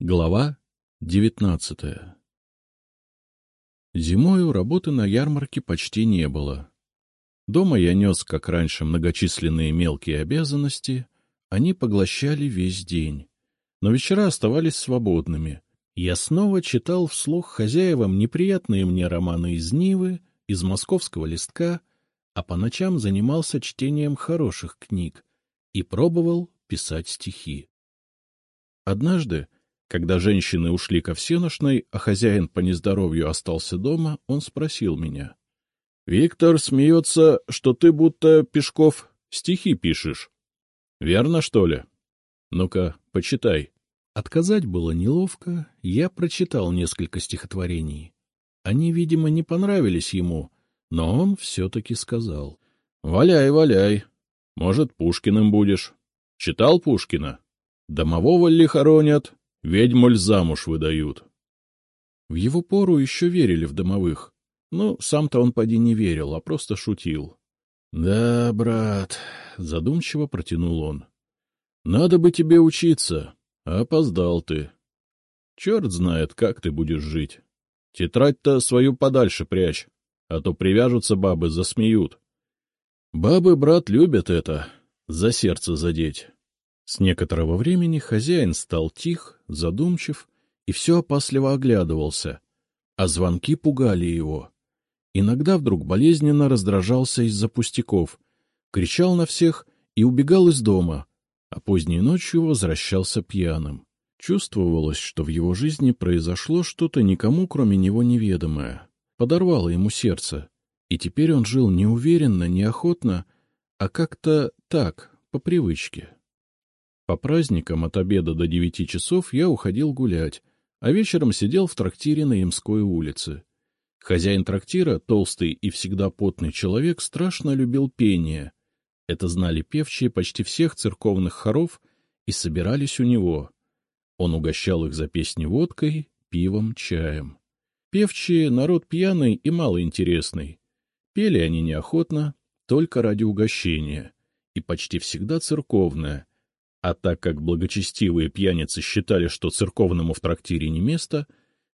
Глава девятнадцатая Зимою работы на ярмарке почти не было. Дома я нес, как раньше, многочисленные мелкие обязанности, они поглощали весь день. Но вечера оставались свободными. Я снова читал вслух хозяевам неприятные мне романы из Нивы, из московского листка, а по ночам занимался чтением хороших книг и пробовал писать стихи. Однажды, когда женщины ушли ко всеношной, а хозяин по нездоровью остался дома, он спросил меня. — Виктор смеется, что ты будто, Пешков, стихи пишешь. — Верно, что ли? Ну-ка, почитай. Отказать было неловко, я прочитал несколько стихотворений. Они, видимо, не понравились ему, но он все-таки сказал. — Валяй, валяй. Может, Пушкиным будешь. Читал Пушкина? Домового ли хоронят, Ведьмуль замуж выдают. В его пору еще верили в домовых. Ну, сам-то он поди не верил, а просто шутил. — Да, брат, — задумчиво протянул он. — Надо бы тебе учиться, а опоздал ты. Черт знает, как ты будешь жить. Тетрадь-то свою подальше прячь, а то привяжутся бабы, засмеют. Бабы, брат, любят это, за сердце задеть. С некоторого времени хозяин стал тих, задумчив и все опасливо оглядывался, а звонки пугали его. Иногда вдруг болезненно раздражался из-за пустяков, кричал на всех и убегал из дома, а поздней ночью возвращался пьяным. Чувствовалось, что в его жизни произошло что-то никому, кроме него, неведомое. Подорвало ему сердце, и теперь он жил неуверенно, неохотно, а как-то так, по привычке. По праздникам от обеда до девяти часов я уходил гулять, а вечером сидел в трактире на Ямской улице. Хозяин трактира, толстый и всегда потный человек, страшно любил пение. Это знали певчие почти всех церковных хоров и собирались у него. Он угощал их за песни водкой, пивом, чаем. Певчие — народ пьяный и малоинтересный. Пели они неохотно, только ради угощения, и почти всегда церковное, а так как благочестивые пьяницы считали, что церковному в трактире не место,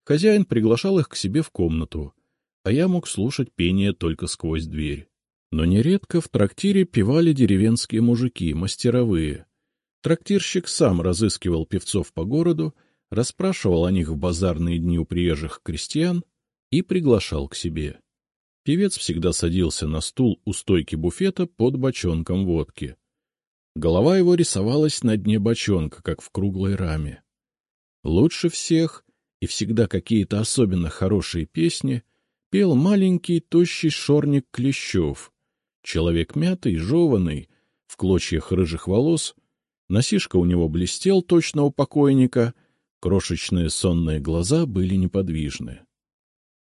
хозяин приглашал их к себе в комнату, а я мог слушать пение только сквозь дверь. Но нередко в трактире певали деревенские мужики, мастеровые. Трактирщик сам разыскивал певцов по городу, расспрашивал о них в базарные дни у приезжих крестьян и приглашал к себе. Певец всегда садился на стул у стойки буфета под бочонком водки. Голова его рисовалась на дне бочонка, как в круглой раме. Лучше всех, и всегда какие-то особенно хорошие песни, пел маленький тощий шорник Клещев, человек мятый, жеванный, в клочьях рыжих волос, носишка у него блестел точно у покойника, крошечные сонные глаза были неподвижны.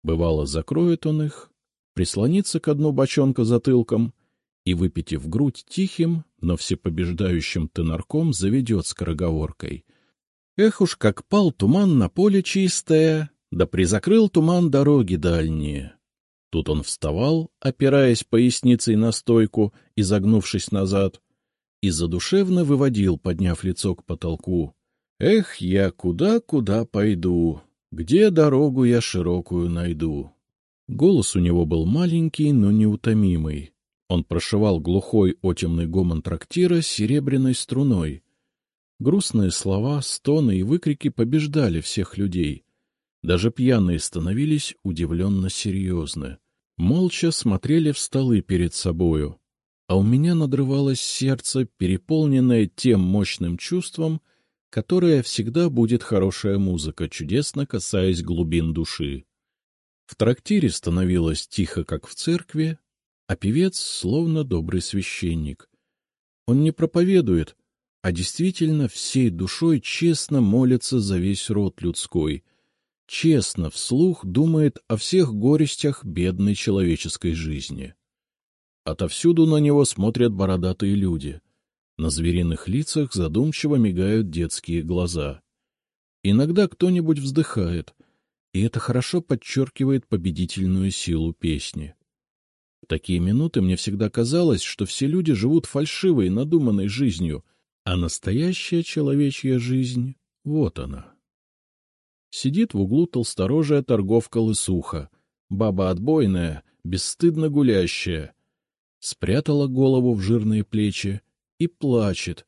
Бывало, закроет он их, прислонится к дну бочонка затылком и, выпитив грудь тихим, но всепобеждающим тенарком, заведет скороговоркой. Эх уж, как пал туман на поле чистое, да призакрыл туман дороги дальние. Тут он вставал, опираясь поясницей на стойку и загнувшись назад, и задушевно выводил, подняв лицо к потолку. «Эх, я куда-куда пойду, где дорогу я широкую найду?» Голос у него был маленький, но неутомимый. Он прошивал глухой отемный гомон трактира серебряной струной. Грустные слова, стоны и выкрики побеждали всех людей. Даже пьяные становились удивленно серьезны. Молча смотрели в столы перед собою, а у меня надрывалось сердце, переполненное тем мощным чувством, которое всегда будет хорошая музыка, чудесно касаясь глубин души. В трактире становилось тихо, как в церкви, а певец словно добрый священник. Он не проповедует, а действительно всей душой честно молится за весь род людской, честно вслух думает о всех горестях бедной человеческой жизни. Отовсюду на него смотрят бородатые люди. На звериных лицах задумчиво мигают детские глаза. Иногда кто-нибудь вздыхает, и это хорошо подчеркивает победительную силу песни. Такие минуты мне всегда казалось, что все люди живут фальшивой, надуманной жизнью, а настоящая человечья жизнь — вот она. Сидит в углу толсторожая торговка-лысуха, баба отбойная, бесстыдно гулящая. Спрятала голову в жирные плечи и плачет,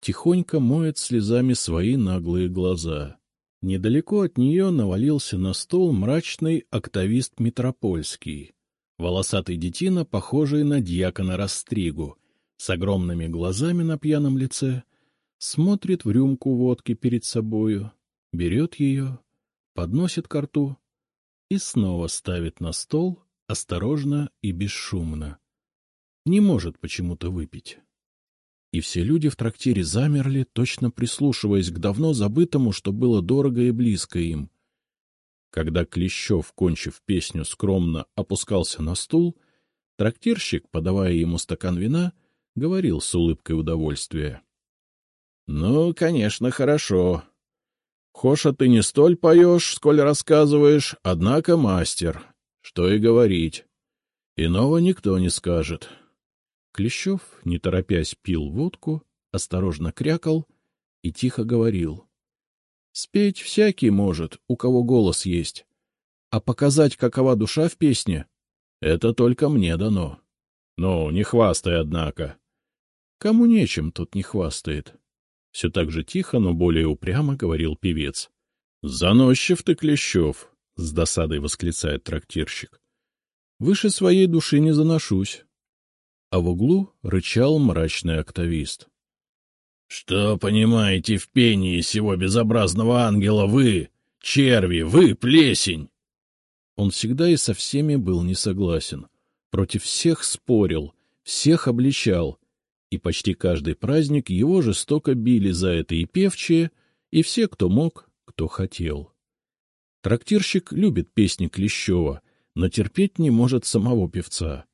тихонько моет слезами свои наглые глаза. Недалеко от нее навалился на стол мрачный октавист Митропольский, волосатый детина, похожий на дьякона Растригу, с огромными глазами на пьяном лице, смотрит в рюмку водки перед собою, берет ее, подносит ко рту и снова ставит на стол осторожно и бесшумно. Не может почему-то выпить и все люди в трактире замерли, точно прислушиваясь к давно забытому, что было дорого и близко им. Когда Клещев, кончив песню, скромно опускался на стул, трактирщик, подавая ему стакан вина, говорил с улыбкой удовольствия. — Ну, конечно, хорошо. Хоша ты не столь поешь, сколь рассказываешь, однако мастер. Что и говорить. Иного никто не скажет. — Клещев, не торопясь, пил водку, осторожно крякал и тихо говорил. — Спеть всякий может, у кого голос есть. А показать, какова душа в песне, — это только мне дано. Ну, не хвастай, однако. Кому нечем, тот не хвастает. Все так же тихо, но более упрямо говорил певец. — Заносчив ты, Клещев! — с досадой восклицает трактирщик. — Выше своей души не заношусь а в углу рычал мрачный октавист. — Что понимаете в пении сего безобразного ангела вы, черви, вы, плесень? Он всегда и со всеми был не согласен, против всех спорил, всех обличал, и почти каждый праздник его жестоко били за это и певчие, и все, кто мог, кто хотел. Трактирщик любит песни Клещева, но терпеть не может самого певца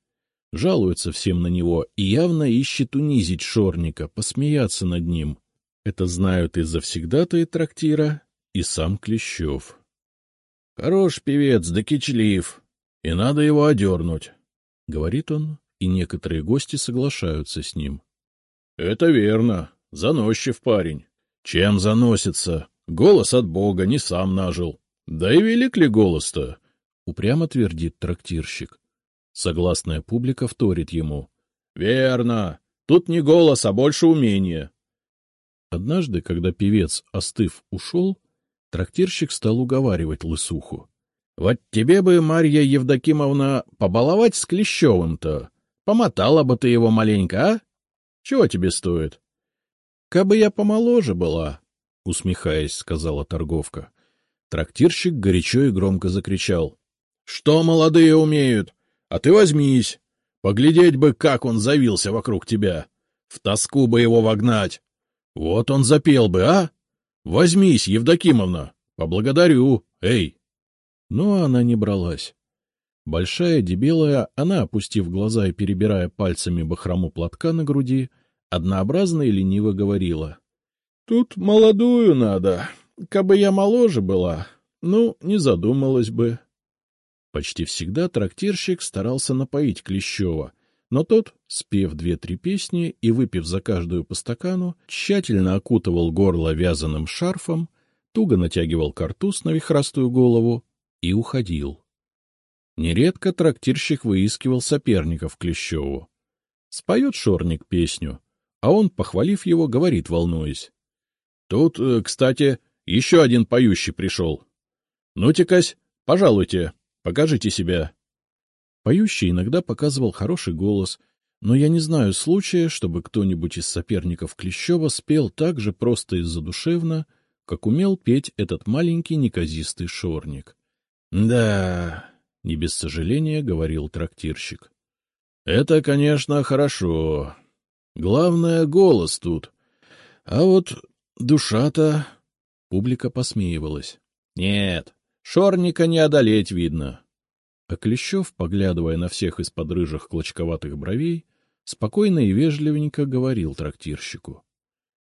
жалуется всем на него и явно ищет унизить Шорника, посмеяться над ним. Это знают и завсегдатые трактира, и сам Клещев. — Хорош певец, да кичлив, и надо его одернуть, — говорит он, и некоторые гости соглашаются с ним. — Это верно, заносчив парень. Чем заносится? Голос от Бога, не сам нажил. Да и велик ли голос-то? — упрямо твердит трактирщик. Согласная публика вторит ему. — Верно. Тут не голос, а больше умения. Однажды, когда певец, остыв, ушел, трактирщик стал уговаривать лысуху. — Вот тебе бы, Марья Евдокимовна, побаловать с Клещевым-то. Помотала бы ты его маленько, а? Чего тебе стоит? — Кабы я помоложе была, — усмехаясь, сказала торговка. Трактирщик горячо и громко закричал. — Что молодые умеют? А ты возьмись. Поглядеть бы, как он завился вокруг тебя. В тоску бы его вогнать. Вот он запел бы, а? Возьмись, Евдокимовна. Поблагодарю. Эй! Но она не бралась. Большая, дебелая, она, опустив глаза и перебирая пальцами бахрому платка на груди, однообразно и лениво говорила. — Тут молодую надо. Кабы я моложе была, ну, не задумалась бы. Почти всегда трактирщик старался напоить Клещева, но тот, спев две-три песни и выпив за каждую по стакану, тщательно окутывал горло вязаным шарфом, туго натягивал картуз на вихрастую голову и уходил. Нередко трактирщик выискивал соперников Клещеву. Споет шорник песню, а он, похвалив его, говорит, волнуясь. — Тут, э, кстати, еще один поющий пришел. — Ну-текась, пожалуйте, Покажите себя. Поющий иногда показывал хороший голос, но я не знаю случая, чтобы кто-нибудь из соперников Клещева спел так же просто и задушевно, как умел петь этот маленький неказистый шорник. — Да, — не без сожаления говорил трактирщик. — Это, конечно, хорошо. Главное — голос тут. А вот душа-то... Публика посмеивалась. — Нет, Шорника не одолеть, видно. А Клещев, поглядывая на всех из-под рыжих клочковатых бровей, спокойно и вежливенько говорил трактирщику.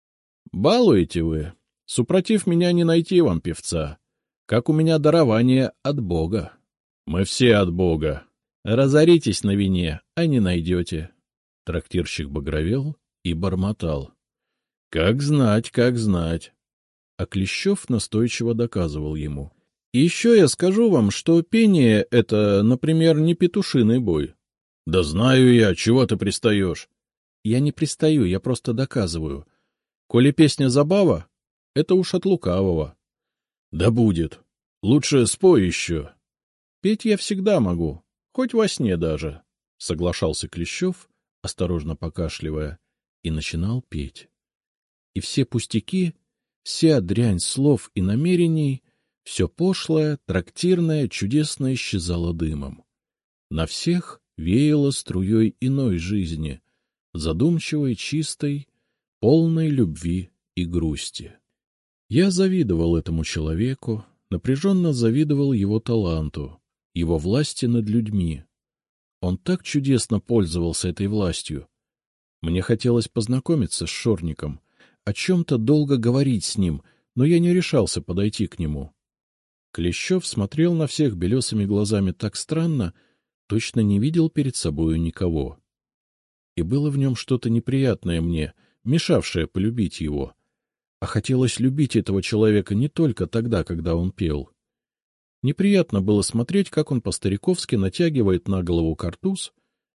— Балуете вы. Супротив меня не найти вам певца. Как у меня дарование от Бога. Мы все от Бога. Разоритесь на вине, а не найдете. Трактирщик багровел и бормотал. — Как знать, как знать. А Клещев настойчиво доказывал ему. — еще я скажу вам, что пение — это, например, не петушиный бой. — Да знаю я, чего ты пристаешь? — Я не пристаю, я просто доказываю. Коли песня забава, это уж от лукавого. — Да будет. Лучше спой еще. — Петь я всегда могу, хоть во сне даже, — соглашался Клещев, осторожно покашливая, и начинал петь. И все пустяки, вся дрянь слов и намерений, все пошлое, трактирное, чудесное исчезало дымом. На всех веяло струей иной жизни, задумчивой, чистой, полной любви и грусти. Я завидовал этому человеку, напряженно завидовал его таланту, его власти над людьми. Он так чудесно пользовался этой властью. Мне хотелось познакомиться с Шорником, о чем-то долго говорить с ним, но я не решался подойти к нему. Клещев смотрел на всех белесыми глазами так странно, точно не видел перед собою никого. И было в нем что-то неприятное мне, мешавшее полюбить его. А хотелось любить этого человека не только тогда, когда он пел. Неприятно было смотреть, как он по-стариковски натягивает на голову картуз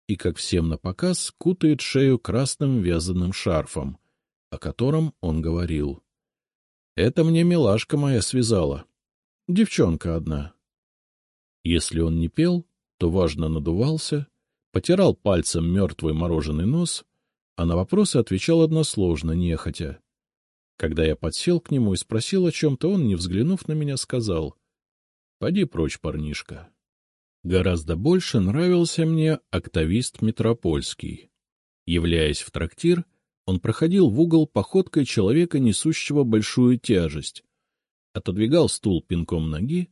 и, как всем на показ, кутает шею красным вязаным шарфом, о котором он говорил. «Это мне милашка моя связала. Девчонка одна». Если он не пел, то важно надувался, потирал пальцем мертвый мороженый нос, а на вопросы отвечал односложно, нехотя. Когда я подсел к нему и спросил о чем-то, он, не взглянув на меня, сказал, — Поди прочь, парнишка. Гораздо больше нравился мне октавист Метропольский. Являясь в трактир, он проходил в угол походкой человека, несущего большую тяжесть, отодвигал стул пинком ноги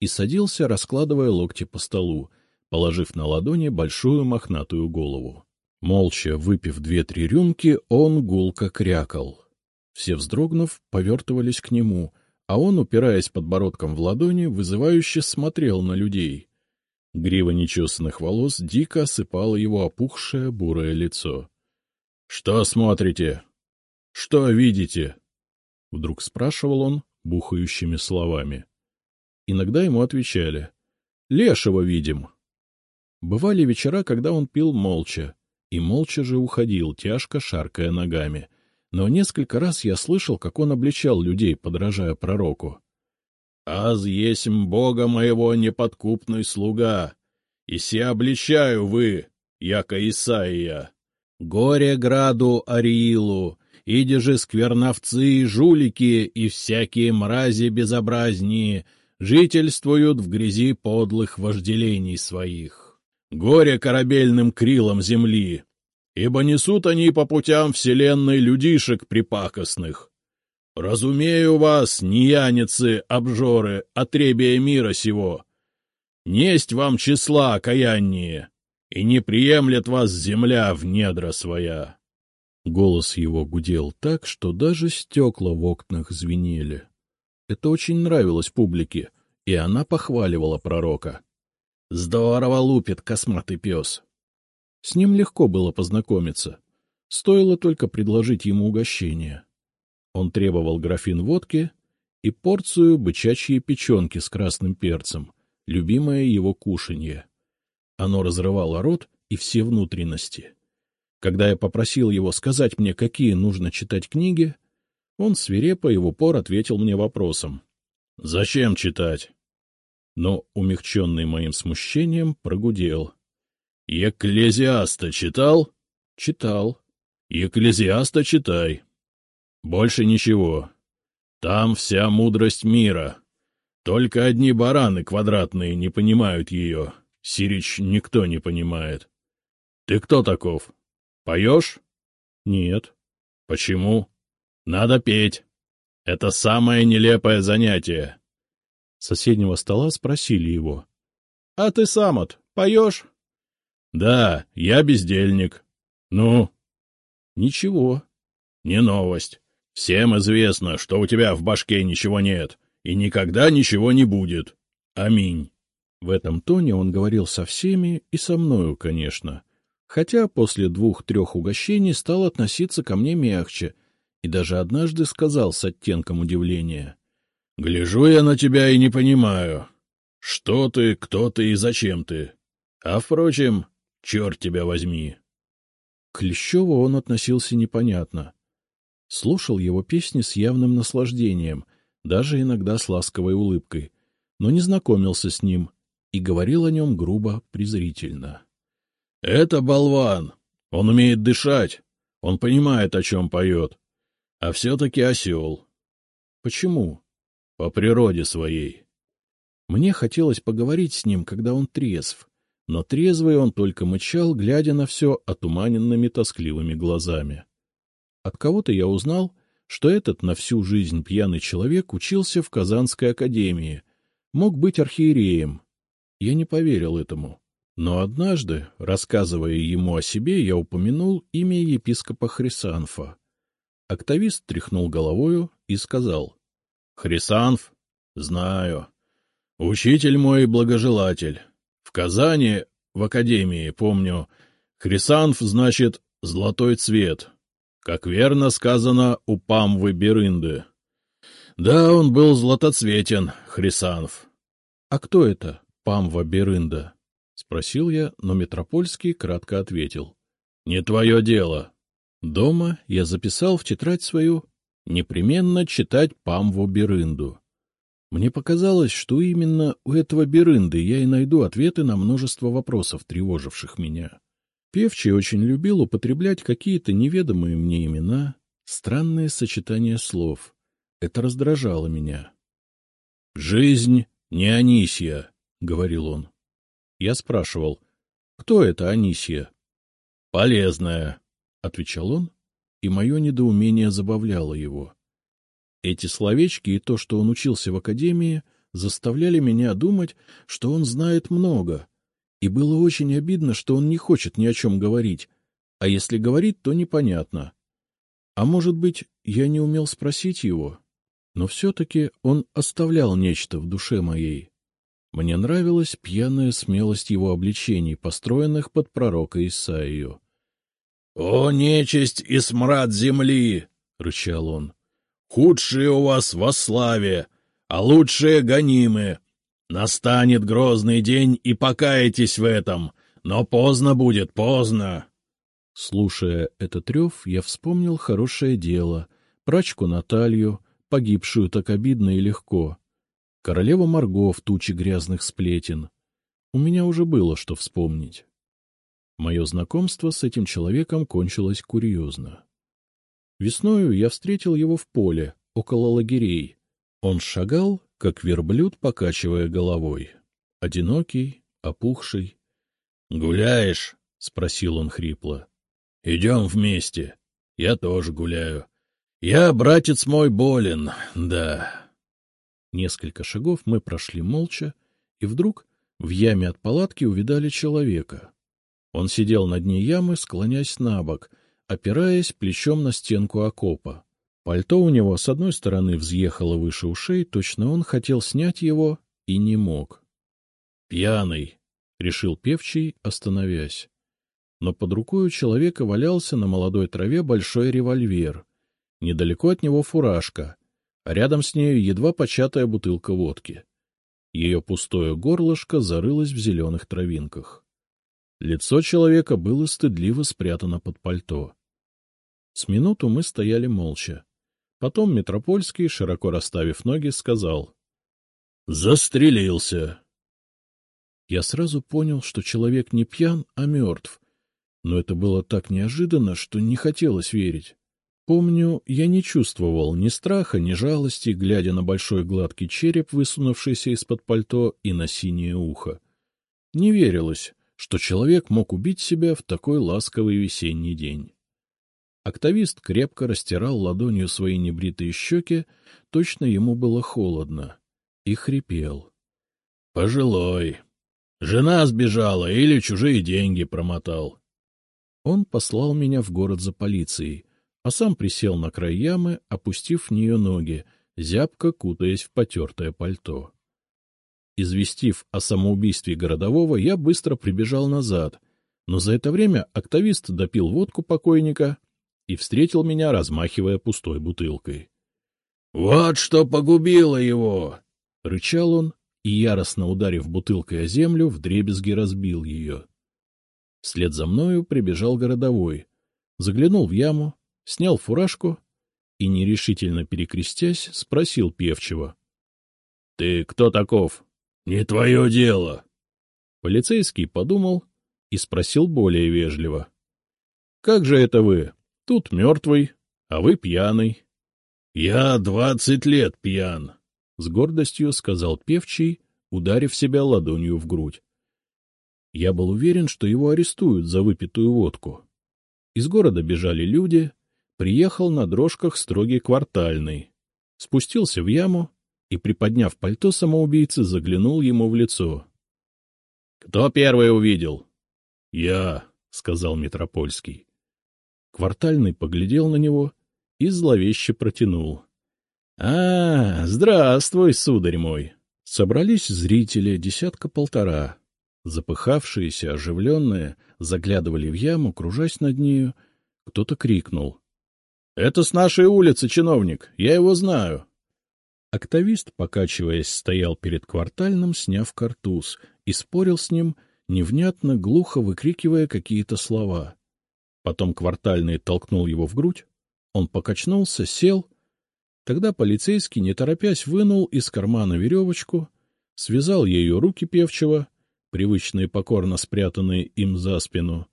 и садился, раскладывая локти по столу, положив на ладони большую мохнатую голову. Молча выпив две-три рюмки, он гулко крякал. Все вздрогнув, повертывались к нему, а он, упираясь подбородком в ладони, вызывающе смотрел на людей. Грива нечесанных волос дико осыпала его опухшее бурое лицо. — Что смотрите? Что видите? — вдруг спрашивал он бухающими словами. Иногда ему отвечали. — Лешего видим. Бывали вечера, когда он пил молча, и молча же уходил, тяжко шаркая ногами — но несколько раз я слышал, как он обличал людей, подражая пророку. «Аз есмь Бога моего неподкупный слуга, и се обличаю вы, яко Исаия. Горе граду Ариилу, иди же скверновцы и жулики, и всякие мрази безобразнее, жительствуют в грязи подлых вожделений своих. Горе корабельным крилам земли, ибо несут они по путям вселенной людишек припакостных. Разумею вас, нияницы, обжоры, отребия мира сего. Несть вам числа окаяннее, и не приемлет вас земля в недра своя. Голос его гудел так, что даже стекла в окнах звенели. Это очень нравилось публике, и она похваливала пророка. — Здорово лупит косматый пес. С ним легко было познакомиться. Стоило только предложить ему угощение. Он требовал графин водки и порцию бычачьей печенки с красным перцем, любимое его кушанье. Оно разрывало рот и все внутренности. Когда я попросил его сказать мне, какие нужно читать книги, он свирепо и в упор ответил мне вопросом. — Зачем читать? Но, умягченный моим смущением, прогудел. — Екклезиаста читал? — Читал. — Екклезиаста читай. Больше ничего. Там вся мудрость мира. Только одни бараны квадратные не понимают ее. Сирич никто не понимает. Ты кто таков? Поешь? Нет. Почему? Надо петь. Это самое нелепое занятие. С соседнего стола спросили его. — А ты сам от поешь? Да, я бездельник. Ну? Ничего. Не новость. Всем известно, что у тебя в башке ничего нет, и никогда ничего не будет. Аминь. В этом тоне он говорил со всеми и со мною, конечно, хотя после двух-трех угощений стал относиться ко мне мягче и даже однажды сказал с оттенком удивления. — Гляжу я на тебя и не понимаю, что ты, кто ты и зачем ты. А, впрочем, черт тебя возьми. К Лещеву он относился непонятно. Слушал его песни с явным наслаждением, даже иногда с ласковой улыбкой, но не знакомился с ним и говорил о нем грубо, презрительно. — Это болван! Он умеет дышать, он понимает, о чем поет. А все-таки осел. — Почему? — По природе своей. Мне хотелось поговорить с ним, когда он трезв, но трезвый он только мычал, глядя на все отуманенными тоскливыми глазами. От кого-то я узнал, что этот на всю жизнь пьяный человек учился в Казанской академии, мог быть архиереем. Я не поверил этому. Но однажды, рассказывая ему о себе, я упомянул имя епископа Хрисанфа. Актовист тряхнул головою и сказал. — Хрисанф? Знаю. Учитель мой благожелатель. В Казани, в академии, помню, Хрисанф значит «золотой цвет», как верно сказано у Памвы Берынды. Да, он был златоцветен, Хрисанф. — А кто это, Памва Берында? — спросил я, но Метропольский кратко ответил. — Не твое дело. Дома я записал в тетрадь свою непременно читать Памву Берынду. Мне показалось, что именно у этого Берынды я и найду ответы на множество вопросов, тревоживших меня. Певчий очень любил употреблять какие-то неведомые мне имена, странные сочетания слов. Это раздражало меня. — Жизнь не Анисья, — говорил он. Я спрашивал, — кто это Анисья? — Полезная, — отвечал он, и мое недоумение забавляло его. Эти словечки и то, что он учился в академии, заставляли меня думать, что он знает много, и было очень обидно, что он не хочет ни о чем говорить, а если говорит, то непонятно. А может быть, я не умел спросить его? Но все-таки он оставлял нечто в душе моей. Мне нравилась пьяная смелость его обличений, построенных под пророка Исаию. — О, нечисть и смрад земли! — рычал он. Худшие у вас во славе, а лучшие гонимы. Настанет грозный день, и покаетесь в этом, но поздно будет, поздно. Слушая этот рев, я вспомнил хорошее дело, прачку Наталью, погибшую так обидно и легко, королеву Марго в туче грязных сплетен. У меня уже было что вспомнить. Мое знакомство с этим человеком кончилось курьезно. Весною я встретил его в поле, около лагерей. Он шагал, как верблюд, покачивая головой. Одинокий, опухший. — Гуляешь? — спросил он хрипло. — Идем вместе. Я тоже гуляю. Я, братец мой, болен, да. Несколько шагов мы прошли молча, и вдруг в яме от палатки увидали человека. Он сидел на дне ямы, склонясь на бок — опираясь плечом на стенку окопа. Пальто у него с одной стороны взъехало выше ушей, точно он хотел снять его и не мог. — Пьяный, — решил певчий, остановясь. Но под рукой у человека валялся на молодой траве большой револьвер. Недалеко от него фуражка, рядом с нею едва початая бутылка водки. Ее пустое горлышко зарылось в зеленых травинках. Лицо человека было стыдливо спрятано под пальто. С минуту мы стояли молча. Потом Метропольский, широко расставив ноги, сказал. — Застрелился. Я сразу понял, что человек не пьян, а мертв. Но это было так неожиданно, что не хотелось верить. Помню, я не чувствовал ни страха, ни жалости, глядя на большой гладкий череп, высунувшийся из-под пальто, и на синее ухо. Не верилось, что человек мог убить себя в такой ласковый весенний день. Актовист крепко растирал ладонью свои небритые щеки, точно ему было холодно, и хрипел. — Пожилой. Жена сбежала или чужие деньги промотал. Он послал меня в город за полицией, а сам присел на край ямы, опустив в нее ноги, зябко кутаясь в потертое пальто. Известив о самоубийстве городового, я быстро прибежал назад, но за это время актовист допил водку покойника и встретил меня, размахивая пустой бутылкой. — Вот что погубило его! — рычал он и, яростно ударив бутылкой о землю, вдребезги разбил ее. Вслед за мною прибежал городовой, заглянул в яму, снял фуражку и, нерешительно перекрестясь, спросил певчего. — Ты кто таков? — Не твое дело. Полицейский подумал и спросил более вежливо. — Как же это вы? Тут мертвый, а вы пьяный. — Я двадцать лет пьян, — с гордостью сказал певчий, ударив себя ладонью в грудь. Я был уверен, что его арестуют за выпитую водку. Из города бежали люди, приехал на дрожках строгий квартальный, спустился в яму и, приподняв пальто самоубийцы, заглянул ему в лицо. — Кто первый увидел? — Я, — сказал Метропольский. Квартальный поглядел на него и зловеще протянул. — А, здравствуй, сударь мой! Собрались зрители, десятка-полтора. Запыхавшиеся, оживленные, заглядывали в яму, кружась над нею. Кто-то крикнул. — Это с нашей улицы чиновник, я его знаю. Актовист, покачиваясь, стоял перед квартальным, сняв картуз, и спорил с ним, невнятно, глухо выкрикивая какие-то слова. Потом квартальный толкнул его в грудь, он покачнулся, сел. Тогда полицейский, не торопясь, вынул из кармана веревочку, связал ею руки певчего привычные покорно спрятанные им за спину,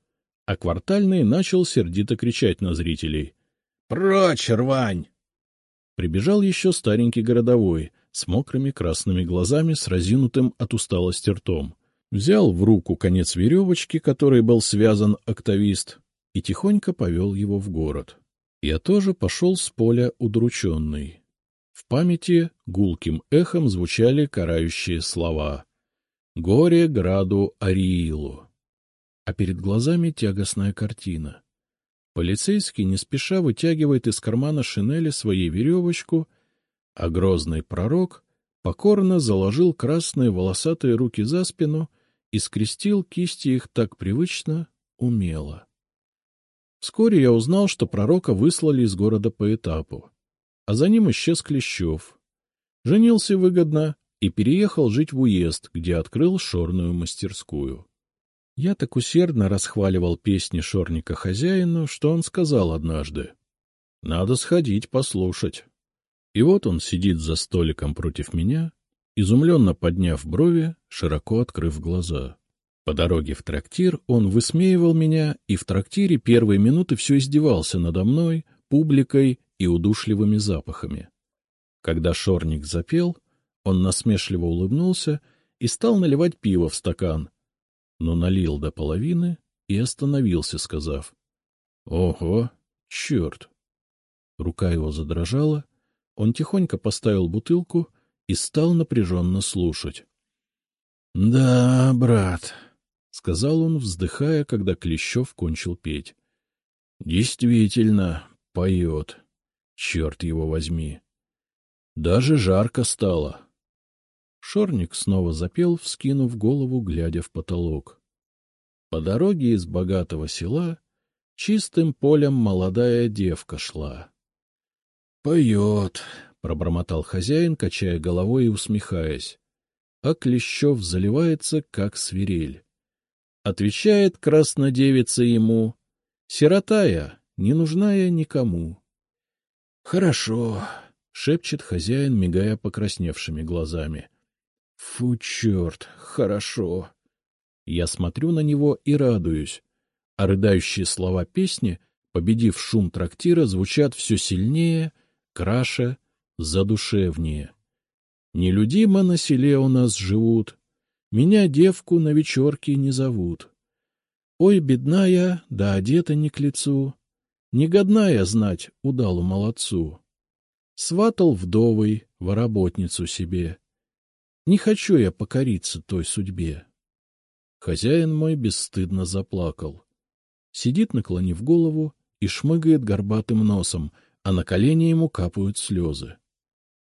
а квартальный начал сердито кричать на зрителей. — Прочь, рвань! Прибежал еще старенький городовой с мокрыми красными глазами с разинутым от усталости ртом. Взял в руку конец веревочки, которой был связан актовист, и тихонько повел его в город. Я тоже пошел с поля удрученный. В памяти гулким эхом звучали карающие слова. Горе граду Ариилу. А перед глазами тягостная картина. Полицейский не спеша вытягивает из кармана шинели своей веревочку, а грозный пророк покорно заложил красные волосатые руки за спину и скрестил кисти их так привычно, умело. Вскоре я узнал, что пророка выслали из города по этапу, а за ним исчез Клещев. Женился выгодно и переехал жить в уезд, где открыл шорную мастерскую. Я так усердно расхваливал песни шорника хозяину, что он сказал однажды. — Надо сходить послушать. И вот он сидит за столиком против меня, изумленно подняв брови, широко открыв глаза. По дороге в трактир он высмеивал меня, и в трактире первые минуты все издевался надо мной, публикой и удушливыми запахами. Когда шорник запел, он насмешливо улыбнулся и стал наливать пиво в стакан, но налил до половины и остановился, сказав. — Ого, черт! Рука его задрожала, он тихонько поставил бутылку и стал напряженно слушать. — Да, брат, — сказал он, вздыхая, когда Клещев кончил петь. — Действительно, поет. Черт его возьми. Даже жарко стало. Шорник снова запел, вскинув голову, глядя в потолок. По дороге из богатого села чистым полем молодая девка шла. — Поет, — пробормотал хозяин, качая головой и усмехаясь. А Клещев заливается, как свирель. Отвечает краснодевица ему, — Сиротая, не нужна я никому. — Хорошо, — шепчет хозяин, мигая покрасневшими глазами. Фу, черт, хорошо. Я смотрю на него и радуюсь, а рыдающие слова песни, победив шум трактира, звучат все сильнее, краше, задушевнее. Нелюдимо на селе у нас живут, меня девку на вечерке не зовут. Ой, бедная, да одета не к лицу, негодная знать удалу молодцу. Сватал вдовой воработницу себе, не хочу я покориться той судьбе. Хозяин мой бесстыдно заплакал. Сидит, наклонив голову, и шмыгает горбатым носом, а на колени ему капают слезы.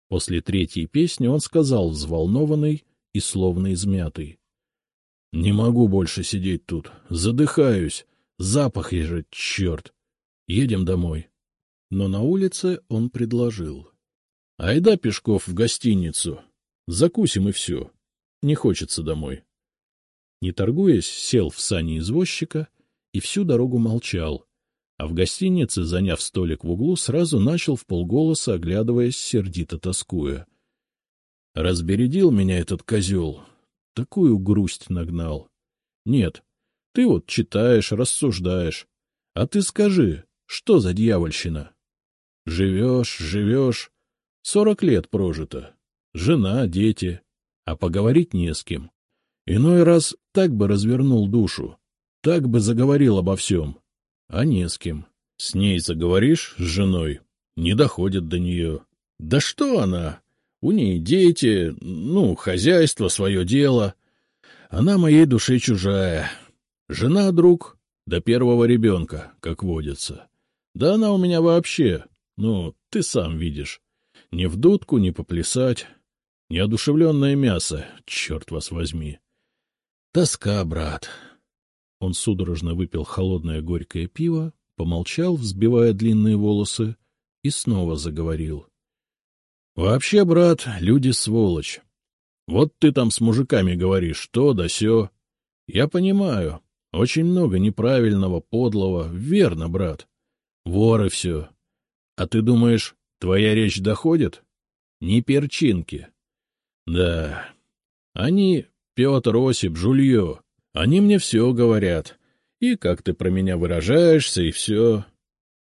После третьей песни он сказал, взволнованный и словно измятый. — Не могу больше сидеть тут, задыхаюсь, запах же, черт! Едем домой. Но на улице он предложил. — Айда, Пешков, в гостиницу. Закусим и все. Не хочется домой. Не торгуясь, сел в сани извозчика и всю дорогу молчал, а в гостинице, заняв столик в углу, сразу начал в полголоса, оглядываясь, сердито тоскуя. Разбередил меня этот козел, такую грусть нагнал. Нет, ты вот читаешь, рассуждаешь, а ты скажи, что за дьявольщина? Живешь, живешь, сорок лет прожито, жена, дети, а поговорить не с кем. Иной раз так бы развернул душу, так бы заговорил обо всем, а не с кем. С ней заговоришь, с женой, не доходит до нее. Да что она? У ней дети, ну, хозяйство, свое дело. Она моей душе чужая. Жена — друг, до первого ребенка, как водится. Да она у меня вообще, ну, ты сам видишь. Ни в дудку, ни поплясать. Неодушевленное мясо, черт вас возьми. Тоска, брат. Он судорожно выпил холодное горькое пиво, помолчал, взбивая длинные волосы, и снова заговорил. — Вообще, брат, люди сволочь. Вот ты там с мужиками говоришь то да сё. Я понимаю, очень много неправильного, подлого. Верно, брат. Воры все. А ты думаешь, твоя речь доходит? Ни перчинки. Да. Они Петр, Осип, Жулье. Они мне все говорят. И как ты про меня выражаешься, и все.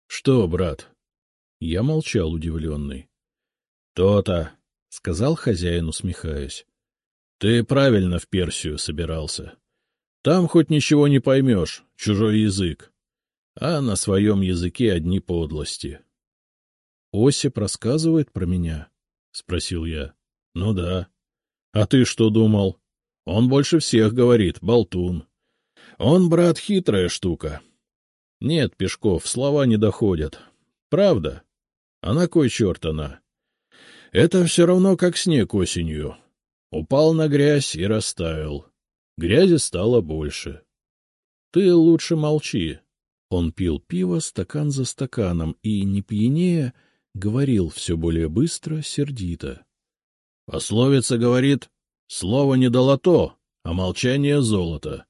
Что, брат? Я молчал, удивленный. То-то, — сказал хозяин, усмехаясь. Ты правильно в Персию собирался. Там хоть ничего не поймешь, чужой язык. А на своем языке одни подлости. — Осип рассказывает про меня? — спросил я. — Ну да. — А ты что думал? Он больше всех говорит, болтун. Он, брат, хитрая штука. Нет, Пешков, слова не доходят. Правда? А на кой черт она? Это все равно, как снег осенью. Упал на грязь и растаял. Грязи стало больше. Ты лучше молчи. Он пил пиво стакан за стаканом и, не пьянее, говорил все более быстро, сердито. Пословица говорит, Слово не долото, а молчание — золото.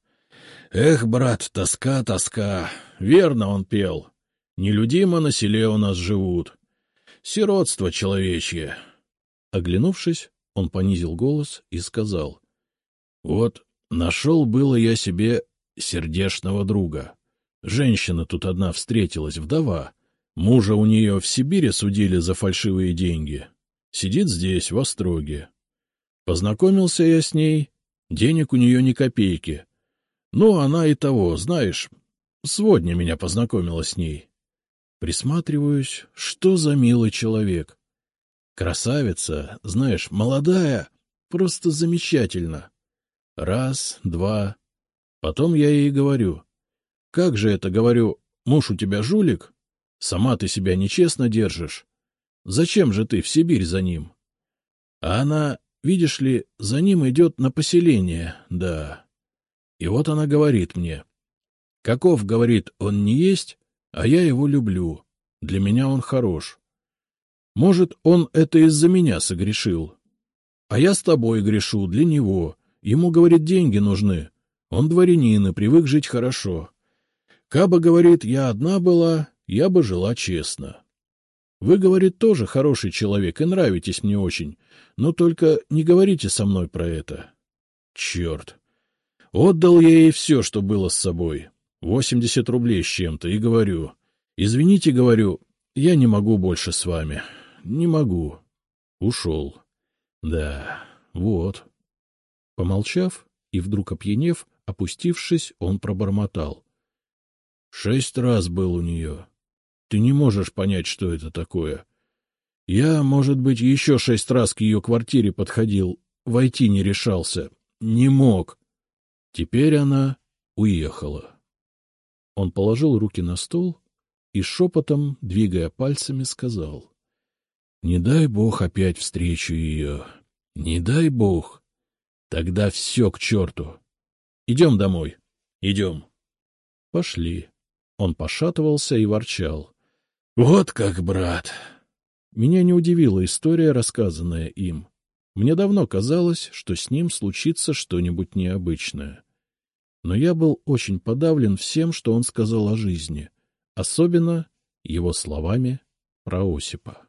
Эх, брат, тоска, тоска. Верно он пел. Нелюдимо на селе у нас живут. Сиротство человечье. Оглянувшись, он понизил голос и сказал. — Вот нашел было я себе сердешного друга. Женщина тут одна встретилась, вдова. Мужа у нее в Сибири судили за фальшивые деньги. Сидит здесь, в Остроге. Познакомился я с ней, денег у нее ни копейки. Ну, она и того, знаешь, сегодня меня познакомила с ней. Присматриваюсь, что за милый человек. Красавица, знаешь, молодая, просто замечательно. Раз, два. Потом я ей говорю. Как же это, говорю, муж у тебя жулик? Сама ты себя нечестно держишь. Зачем же ты в Сибирь за ним? А она Видишь ли, за ним идет на поселение, да. И вот она говорит мне. Каков, говорит, он не есть, а я его люблю. Для меня он хорош. Может, он это из-за меня согрешил. А я с тобой грешу, для него. Ему, говорит, деньги нужны. Он дворянин и привык жить хорошо. Каба, говорит, я одна была, я бы жила честно. Вы, говорит, тоже хороший человек и нравитесь мне очень, но только не говорите со мной про это. Черт! Отдал я ей все, что было с собой. Восемьдесят рублей с чем-то, и говорю. Извините, говорю, я не могу больше с вами. Не могу. Ушел. Да, вот. Помолчав и вдруг опьянев, опустившись, он пробормотал. Шесть раз был у нее. Ты не можешь понять, что это такое. Я, может быть, еще шесть раз к ее квартире подходил, войти не решался. Не мог. Теперь она уехала. Он положил руки на стол и шепотом, двигая пальцами, сказал. — Не дай бог опять встречу ее. Не дай бог. Тогда все к черту. Идем домой. Идем. Пошли. Он пошатывался и ворчал. — Вот как, брат! Меня не удивила история, рассказанная им. Мне давно казалось, что с ним случится что-нибудь необычное. Но я был очень подавлен всем, что он сказал о жизни, особенно его словами про Осипа.